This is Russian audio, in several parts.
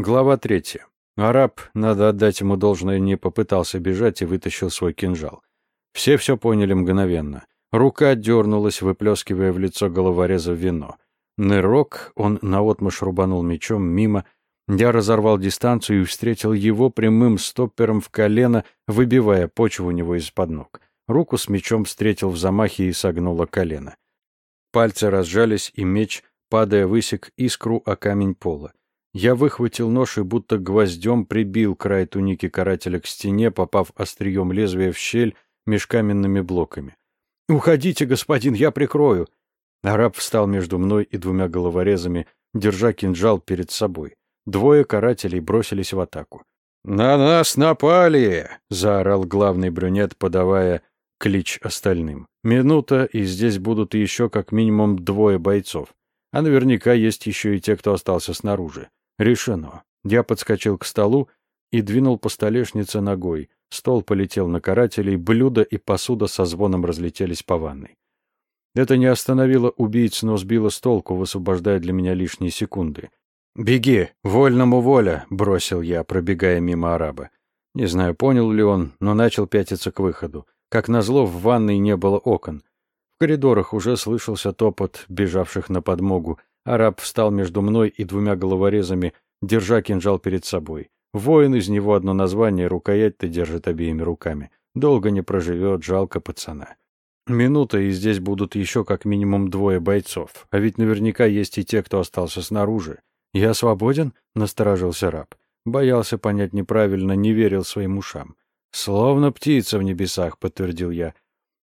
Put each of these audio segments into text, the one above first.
Глава третья. Араб, надо отдать ему должное, не попытался бежать и вытащил свой кинжал. Все все поняли мгновенно. Рука дернулась, выплескивая в лицо головореза вино. Нырок, он наотмашь рубанул мечом мимо. Я разорвал дистанцию и встретил его прямым стоппером в колено, выбивая почву у него из-под ног. Руку с мечом встретил в замахе и согнуло колено. Пальцы разжались, и меч, падая, высек искру о камень пола. Я выхватил нож и будто гвоздем прибил край туники карателя к стене, попав острием лезвия в щель меж каменными блоками. «Уходите, господин, я прикрою!» Араб встал между мной и двумя головорезами, держа кинжал перед собой. Двое карателей бросились в атаку. «На нас напали!» — заорал главный брюнет, подавая клич остальным. «Минута, и здесь будут еще как минимум двое бойцов. А наверняка есть еще и те, кто остался снаружи. Решено. Я подскочил к столу и двинул по столешнице ногой. Стол полетел на карателей, блюда и посуда со звоном разлетелись по ванной. Это не остановило убийц, но сбило с толку, высвобождая для меня лишние секунды. «Беги! Вольному воля!» — бросил я, пробегая мимо араба. Не знаю, понял ли он, но начал пятиться к выходу. Как назло, в ванной не было окон. В коридорах уже слышался топот бежавших на подмогу. Араб встал между мной и двумя головорезами, держа кинжал перед собой. Воин из него одно название, рукоять-то держит обеими руками. Долго не проживет, жалко пацана. Минута, и здесь будут еще как минимум двое бойцов. А ведь наверняка есть и те, кто остался снаружи. «Я свободен?» — насторожился раб. Боялся понять неправильно, не верил своим ушам. «Словно птица в небесах», — подтвердил я.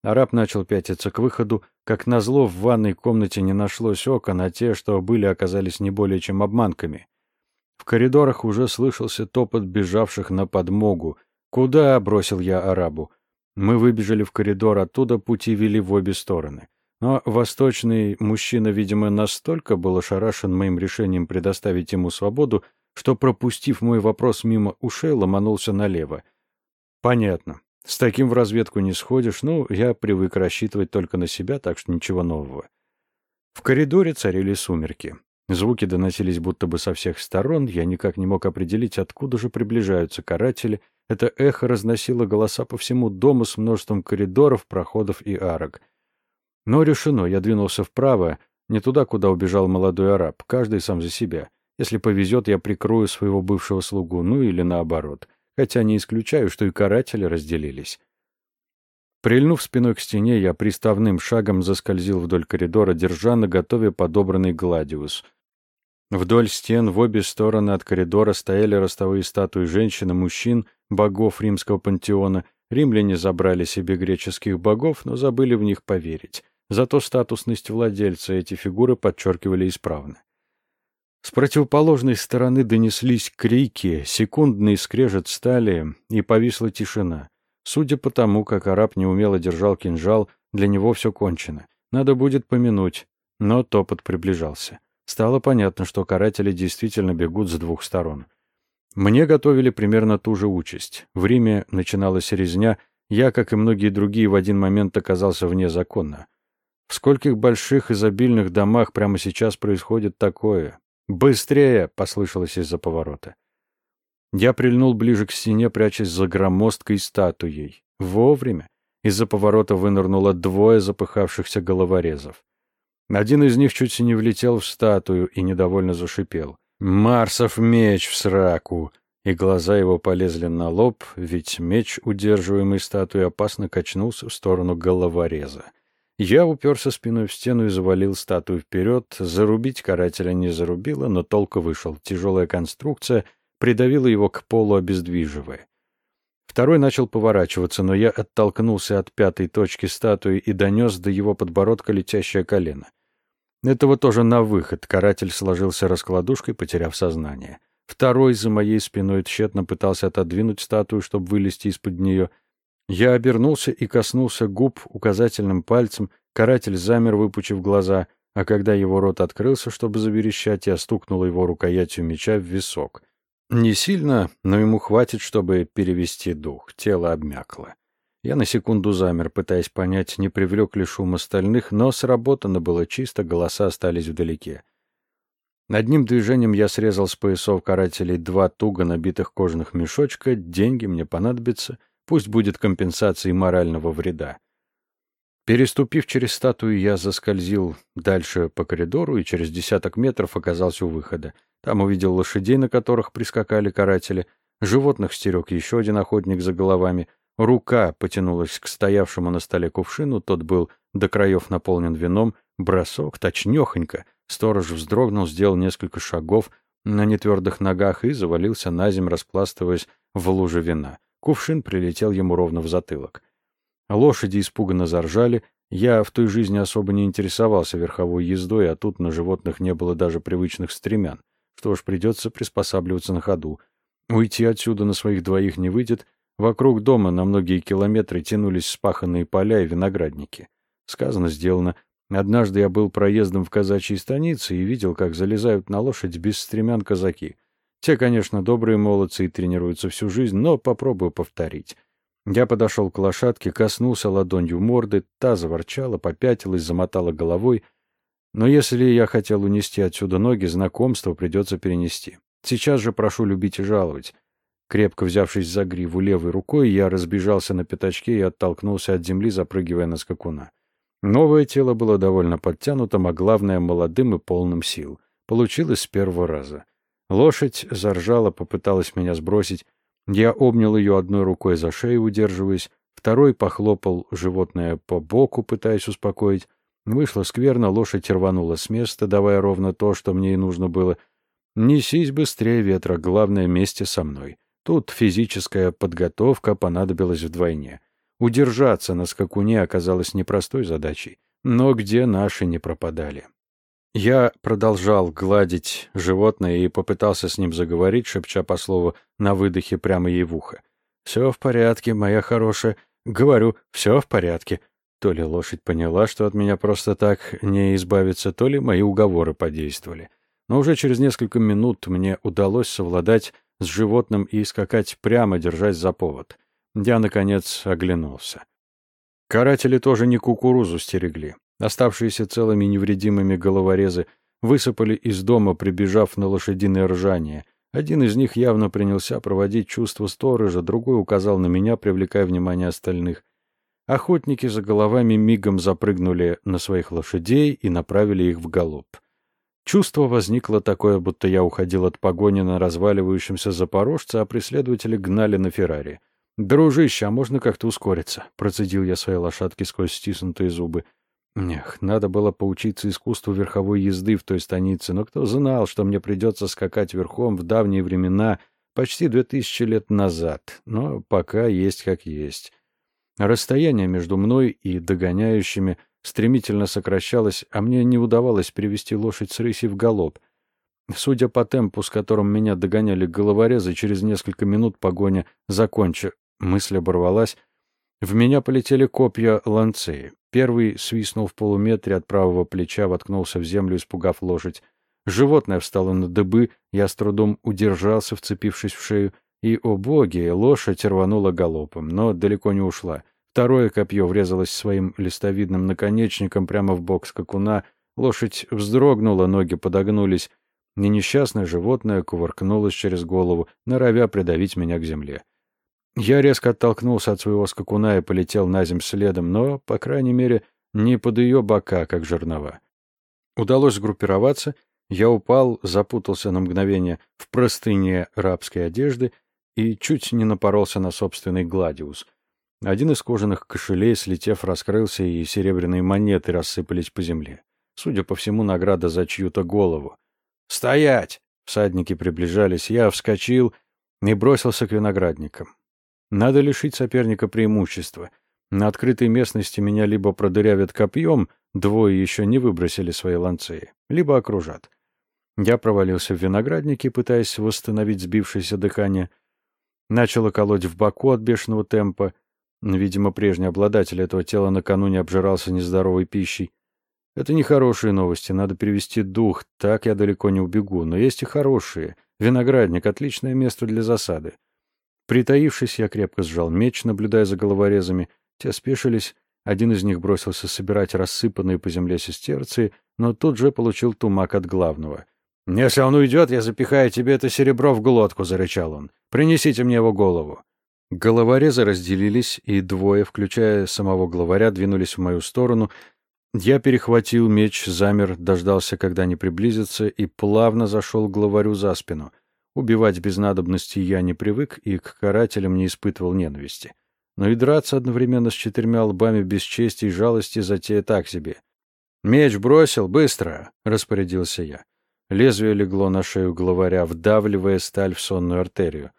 Араб начал пятиться к выходу. Как назло, в ванной комнате не нашлось окон, а те, что были, оказались не более чем обманками. В коридорах уже слышался топот бежавших на подмогу. «Куда?» — бросил я арабу. Мы выбежали в коридор, оттуда пути вели в обе стороны. Но восточный мужчина, видимо, настолько был ошарашен моим решением предоставить ему свободу, что, пропустив мой вопрос мимо ушей, ломанулся налево. Понятно. С таким в разведку не сходишь, ну, я привык рассчитывать только на себя, так что ничего нового. В коридоре царили сумерки. Звуки доносились будто бы со всех сторон, я никак не мог определить, откуда же приближаются каратели. Это эхо разносило голоса по всему дому с множеством коридоров, проходов и арок. Но решено, я двинулся вправо, не туда, куда убежал молодой араб, каждый сам за себя. Если повезет, я прикрою своего бывшего слугу, ну или наоборот хотя не исключаю, что и каратели разделились. Прильнув спиной к стене, я приставным шагом заскользил вдоль коридора, держа на готове подобранный гладиус. Вдоль стен в обе стороны от коридора стояли ростовые статуи женщин и мужчин, богов римского пантеона. Римляне забрали себе греческих богов, но забыли в них поверить. Зато статусность владельца эти фигуры подчеркивали исправно. С противоположной стороны донеслись крики, секундный скрежет стали, и повисла тишина. Судя по тому, как араб неумело держал кинжал, для него все кончено. Надо будет помянуть. Но топот приближался. Стало понятно, что каратели действительно бегут с двух сторон. Мне готовили примерно ту же участь. В Риме начиналась резня, я, как и многие другие, в один момент оказался вне закона. В скольких больших изобильных домах прямо сейчас происходит такое? «Быстрее!» — послышалось из-за поворота. Я прильнул ближе к стене, прячась за громоздкой статуей. Вовремя. Из-за поворота вынырнуло двое запыхавшихся головорезов. Один из них чуть не влетел в статую и недовольно зашипел. «Марсов меч в сраку!» И глаза его полезли на лоб, ведь меч, удерживаемый статуей, опасно качнулся в сторону головореза. Я уперся спиной в стену и завалил статую вперед. Зарубить карателя не зарубило, но толку вышел. Тяжелая конструкция придавила его к полу, обездвиживая. Второй начал поворачиваться, но я оттолкнулся от пятой точки статуи и донес до его подбородка летящее колено. Этого тоже на выход. Каратель сложился раскладушкой, потеряв сознание. Второй за моей спиной тщетно пытался отодвинуть статую, чтобы вылезти из-под нее — я обернулся и коснулся губ указательным пальцем, каратель замер, выпучив глаза, а когда его рот открылся, чтобы заверещать, я стукнул его рукоятью меча в висок. Не сильно, но ему хватит, чтобы перевести дух, тело обмякло. Я на секунду замер, пытаясь понять, не привлек ли шум остальных, но сработано было чисто, голоса остались вдалеке. Одним движением я срезал с поясов карателей два туго набитых кожаных мешочка, деньги мне понадобятся, пусть будет компенсацией морального вреда. Переступив через статую, я заскользил дальше по коридору и через десяток метров оказался у выхода. Там увидел лошадей, на которых прискакали каратели, животных стерег еще один охотник за головами. Рука потянулась к стоявшему на столе кувшину, тот был до краев наполнен вином, бросок, точнёхонько — Сторож вздрогнул, сделал несколько шагов на нетвердых ногах и завалился на земь, распластываясь в луже вина. Кувшин прилетел ему ровно в затылок. Лошади испуганно заржали. Я в той жизни особо не интересовался верховой ездой, а тут на животных не было даже привычных стремян. Что ж, придется приспосабливаться на ходу. Уйти отсюда на своих двоих не выйдет. Вокруг дома на многие километры тянулись спаханные поля и виноградники. Сказано, сделано. Однажды я был проездом в казачьей станице и видел, как залезают на лошадь без стремян казаки. Те, конечно, добрые молодцы и тренируются всю жизнь, но попробую повторить. Я подошел к лошадке, коснулся ладонью морды, та заворчала, попятилась, замотала головой. Но если я хотел унести отсюда ноги, знакомство придется перенести. Сейчас же прошу любить и жаловать. Крепко взявшись за гриву левой рукой, я разбежался на пятачке и оттолкнулся от земли, запрыгивая на скакуна. Новое тело было довольно подтянутым, а главное, молодым и полным сил. Получилось с первого раза. Лошадь заржала, попыталась меня сбросить. Я обнял ее одной рукой за шею, удерживаясь, второй похлопал животное по боку, пытаясь успокоить. Вышло скверно, лошадь рванула с места, давая ровно то, что мне и нужно было. «Несись быстрее ветра, главное, вместе со мной». Тут физическая подготовка понадобилась вдвойне. Удержаться на скакуне оказалось непростой задачей, но где наши не пропадали. Я продолжал гладить животное и попытался с ним заговорить, шепча по слову на выдохе прямо ей в ухо. «Все в порядке, моя хорошая. Говорю, все в порядке». То ли лошадь поняла, что от меня просто так не избавиться, то ли мои уговоры подействовали. Но уже через несколько минут мне удалось совладать с животным и скакать прямо, держась за повод. Я, наконец, оглянулся. Каратели тоже не кукурузу стерегли. Оставшиеся целыми невредимыми головорезы высыпали из дома, прибежав на лошадиное ржание. Один из них явно принялся проводить чувство сторожа, другой указал на меня, привлекая внимание остальных. Охотники за головами мигом запрыгнули на своих лошадей и направили их в галоп. Чувство возникло такое, будто я уходил от погони на разваливающемся запорожце, а преследователи гнали на Феррари. «Дружище, а можно как-то ускориться?» — процедил я своей лошадке сквозь стиснутые зубы. Эх, надо было поучиться искусству верховой езды в той станице, но кто знал, что мне придется скакать верхом в давние времена, почти две тысячи лет назад. Но пока есть как есть. Расстояние между мной и догоняющими стремительно сокращалось, а мне не удавалось перевести лошадь с рыси в галоп. Судя по темпу, с которым меня догоняли головорезы, через несколько минут погоня закончится. Мысль оборвалась. В меня полетели копья ланцеи. Первый свистнул в полуметре от правого плеча, воткнулся в землю, испугав лошадь. Животное встало на дыбы, я с трудом удержался, вцепившись в шею, и, о боги, лошадь рванула галопом, но далеко не ушла. Второе копье врезалось своим листовидным наконечником прямо в бок скакуна, лошадь вздрогнула, ноги подогнулись, и несчастное животное кувыркнулось через голову, норовя придавить меня к земле. Я резко оттолкнулся от своего скакуна и полетел на земь следом, но, по крайней мере, не под ее бока, как жернова. Удалось сгруппироваться, я упал, запутался на мгновение в простыне рабской одежды и чуть не напоролся на собственный гладиус. Один из кожаных кошелей, слетев, раскрылся, и серебряные монеты рассыпались по земле. Судя по всему, награда за чью-то голову. «Стоять!» Всадники приближались, я вскочил и бросился к виноградникам. Надо лишить соперника преимущества. На открытой местности меня либо продырявят копьем, двое еще не выбросили свои ланцеи, либо окружат. Я провалился в винограднике, пытаясь восстановить сбившееся дыхание. Начало колоть в боку от бешеного темпа. Видимо, прежний обладатель этого тела накануне обжирался нездоровой пищей. Это не хорошие новости, надо перевести дух, так я далеко не убегу. Но есть и хорошие. Виноградник — отличное место для засады. Притаившись, я крепко сжал меч, наблюдая за головорезами. Те спешились, один из них бросился собирать рассыпанные по земле сестерции, но тут же получил тумак от главного. «Если он уйдет, я запихаю тебе это серебро в глотку», — зарычал он. «Принесите мне его голову». Головорезы разделились, и двое, включая самого главаря, двинулись в мою сторону. Я перехватил меч, замер, дождался, когда они приблизятся, и плавно зашел главарю за спину. Убивать без надобности я не привык и к карателям не испытывал ненависти. Но и драться одновременно с четырьмя лбами без чести и жалости затея так себе. «Меч бросил, быстро!» — распорядился я. Лезвие легло на шею главаря, вдавливая сталь в сонную артерию.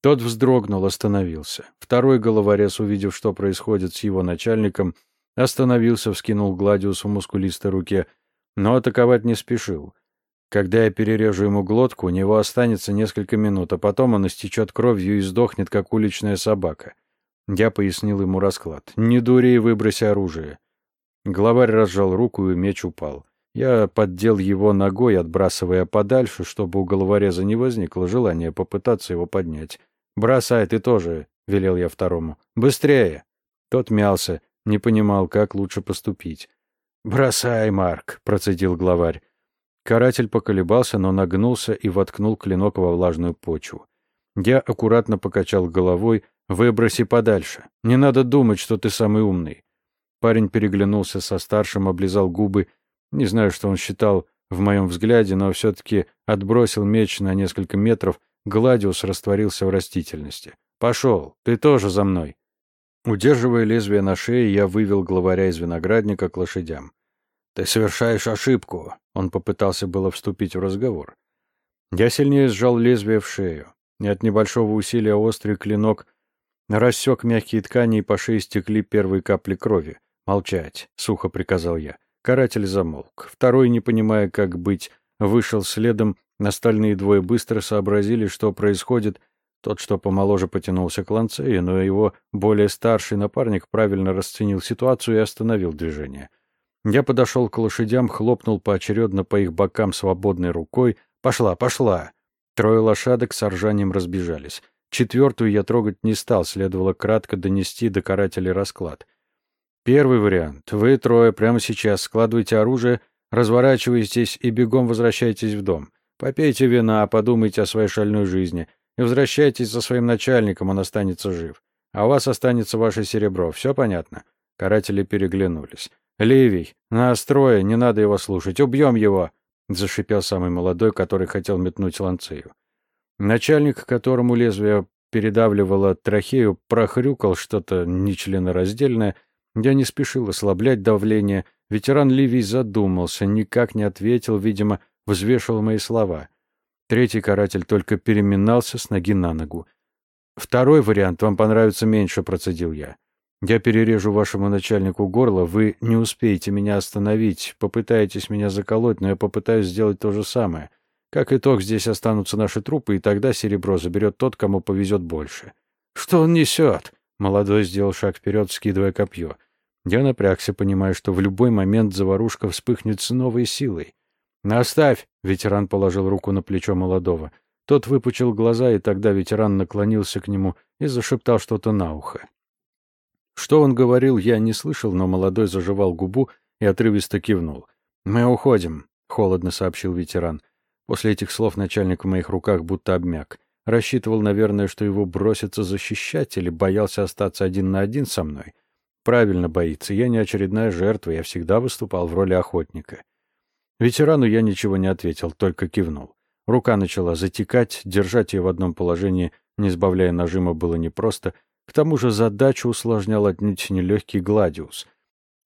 Тот вздрогнул, остановился. Второй головорез, увидев, что происходит с его начальником, остановился, вскинул Гладиусу мускулистой руке, но атаковать не спешил. Когда я перережу ему глотку, у него останется несколько минут, а потом он истечет кровью и сдохнет, как уличная собака. Я пояснил ему расклад. «Не дури и выброси оружие». Главарь разжал руку, и меч упал. Я поддел его ногой, отбрасывая подальше, чтобы у головореза не возникло желания попытаться его поднять. «Бросай, ты тоже», — велел я второму. «Быстрее!» Тот мялся, не понимал, как лучше поступить. «Бросай, Марк», — процедил главарь. Каратель поколебался, но нагнулся и воткнул клинок во влажную почву. Я аккуратно покачал головой, выброси подальше. Не надо думать, что ты самый умный. Парень переглянулся со старшим, облизал губы не знаю, что он считал в моем взгляде, но все-таки отбросил меч на несколько метров, Гладиус растворился в растительности. «Пошел, ты тоже за мной!» Удерживая лезвие на шее, я вывел главаря из виноградника к лошадям. «Ты совершаешь ошибку!» Он попытался было вступить в разговор. Я сильнее сжал лезвие в шею, и от небольшого усилия острый клинок рассек мягкие ткани, и по шее стекли первые капли крови. «Молчать!» — сухо приказал я. Каратель замолк. Второй, не понимая, как быть, вышел следом. Остальные двое быстро сообразили, что происходит. Тот, что помоложе, потянулся к ланцею, но его более старший напарник правильно расценил ситуацию и остановил движение. Я подошел к лошадям, хлопнул поочередно по их бокам свободной рукой. «Пошла, пошла!» Трое лошадок с ржанием разбежались. Четвертую я трогать не стал, следовало кратко донести до карателя расклад. Первый вариант. Вы трое прямо сейчас складывайте оружие, разворачиваетесь и бегом возвращаетесь в дом. Попейте вина, подумайте о своей шальной жизни и возвращайтесь за своим начальником, он останется жив. А у вас останется ваше серебро. Все понятно?» Каратели переглянулись. «Ливий, нас трое, не надо его слушать. Убьем его!» — зашипел самый молодой, который хотел метнуть ланцею. Начальник, которому лезвие передавливало трахею, прохрюкал что-то нечленораздельное — я не спешил ослаблять давление. Ветеран Ливий задумался, никак не ответил, видимо, взвешивал мои слова. Третий каратель только переминался с ноги на ногу. «Второй вариант вам понравится меньше», — процедил я. «Я перережу вашему начальнику горло, вы не успеете меня остановить, попытаетесь меня заколоть, но я попытаюсь сделать то же самое. Как итог, здесь останутся наши трупы, и тогда серебро заберет тот, кому повезет больше». «Что он несет?» Молодой сделал шаг вперед, скидывая копье. Я напрягся, понимая, что в любой момент заварушка вспыхнет с новой силой. «Наставь!» — ветеран положил руку на плечо молодого. Тот выпучил глаза, и тогда ветеран наклонился к нему и зашептал что-то на ухо. Что он говорил, я не слышал, но молодой заживал губу и отрывисто кивнул. «Мы уходим», — холодно сообщил ветеран. После этих слов начальник в моих руках будто обмяк. Рассчитывал, наверное, что его бросятся защищать или боялся остаться один на один со мной. Правильно боится. Я не очередная жертва, я всегда выступал в роли охотника. Ветерану я ничего не ответил, только кивнул. Рука начала затекать, держать ее в одном положении, не сбавляя нажима, было непросто. К тому же задачу усложнял отнюдь нелегкий гладиус.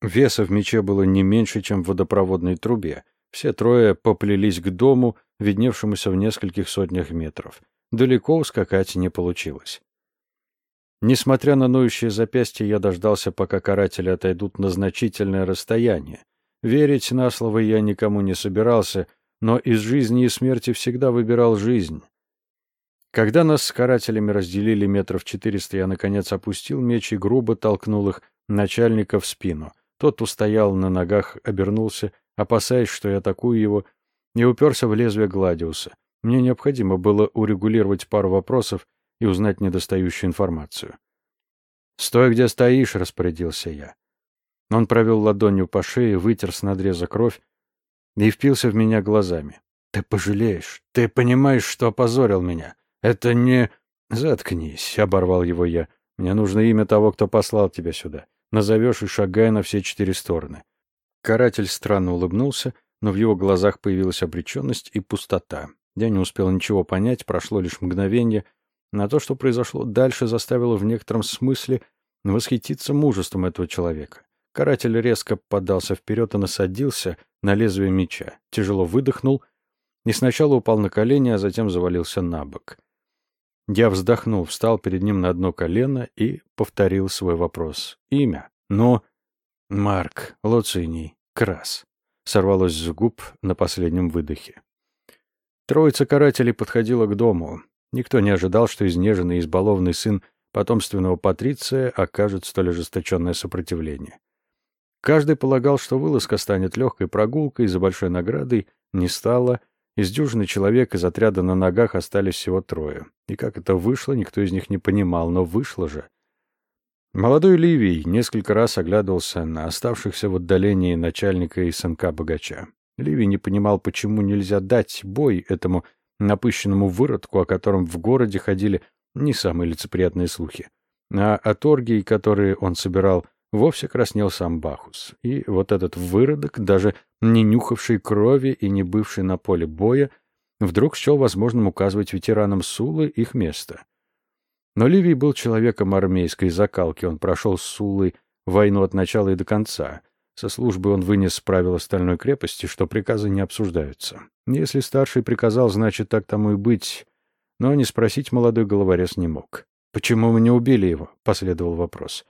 Веса в мече было не меньше, чем в водопроводной трубе. Все трое поплелись к дому, видневшемуся в нескольких сотнях метров. Далеко ускакать не получилось. Несмотря на ноющее запястье, я дождался, пока каратели отойдут на значительное расстояние. Верить на слово я никому не собирался, но из жизни и смерти всегда выбирал жизнь. Когда нас с карателями разделили метров четыреста, я, наконец, опустил меч и грубо толкнул их начальника в спину. Тот устоял на ногах, обернулся, опасаясь, что я атакую его, и уперся в лезвие Гладиуса. Мне необходимо было урегулировать пару вопросов и узнать недостающую информацию. «Стой, где стоишь», — распорядился я. Он провел ладонью по шее, вытер с надреза кровь и впился в меня глазами. Ты пожалеешь. Ты понимаешь, что опозорил меня. Это не... Заткнись, оборвал его я. Мне нужно имя того, кто послал тебя сюда. Назовешь и шагай на все четыре стороны. Каратель странно улыбнулся, но в его глазах появилась обреченность и пустота. Я не успел ничего понять, прошло лишь мгновение. На то, что произошло дальше, заставило в некотором смысле восхититься мужеством этого человека. Каратель резко подался вперед и насадился на лезвие меча, тяжело выдохнул и сначала упал на колени, а затем завалился на бок. Я вздохнул, встал перед ним на одно колено и повторил свой вопрос. Имя? Ну, Марк, Луциний, Крас. Сорвалось с губ на последнем выдохе. Троица карателей подходила к дому. Никто не ожидал, что изнеженный и избалованный сын потомственного патриция окажет столь ожесточенное сопротивление. Каждый полагал, что вылазка станет легкой прогулкой за большой наградой, не стало. Из дюжины человек из отряда на ногах остались всего трое. И как это вышло, никто из них не понимал, но вышло же. Молодой Ливий несколько раз оглядывался на оставшихся в отдалении начальника и сынка богача. Ливий не понимал, почему нельзя дать бой этому напыщенному выродку, о котором в городе ходили не самые лицеприятные слухи. А от оргий, которые он собирал, вовсе краснел сам Бахус. И вот этот выродок, даже не нюхавший крови и не бывший на поле боя, вдруг счел возможным указывать ветеранам Сулы их место. Но Ливий был человеком армейской закалки, он прошел с Сулой войну от начала и до конца. Со службы он вынес правила стальной крепости, что приказы не обсуждаются. Если старший приказал, значит, так тому и быть. Но не спросить молодой головорез не мог. «Почему мы не убили его?» — последовал вопрос.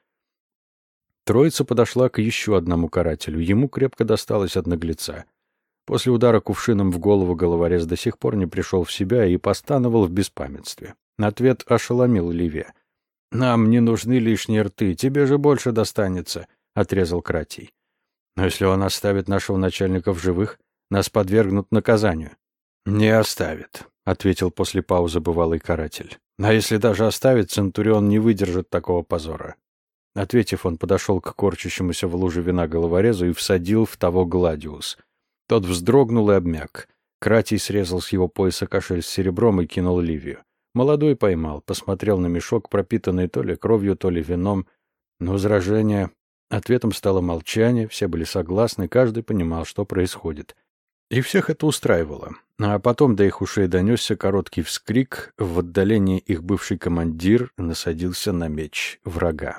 Троица подошла к еще одному карателю. Ему крепко досталось от наглеца. После удара кувшином в голову головорез до сих пор не пришел в себя и постановал в беспамятстве. Ответ ошеломил Ливия. «Нам не нужны лишние рты, тебе же больше достанется», — отрезал Кратий. «Но если он оставит нашего начальника в живых, нас подвергнут наказанию». «Не оставит», — ответил после паузы бывалый каратель. «А если даже оставит, Центурион не выдержит такого позора. Ответив, он подошел к корчащемуся в луже вина головорезу и всадил в того гладиус. Тот вздрогнул и обмяк. Кратий срезал с его пояса кошель с серебром и кинул Ливию. Молодой поймал, посмотрел на мешок, пропитанный то ли кровью, то ли вином. Но возражение... Ответом стало молчание, все были согласны, каждый понимал, что происходит. И всех это устраивало. А потом до их ушей донесся короткий вскрик, в отдалении их бывший командир насадился на меч врага.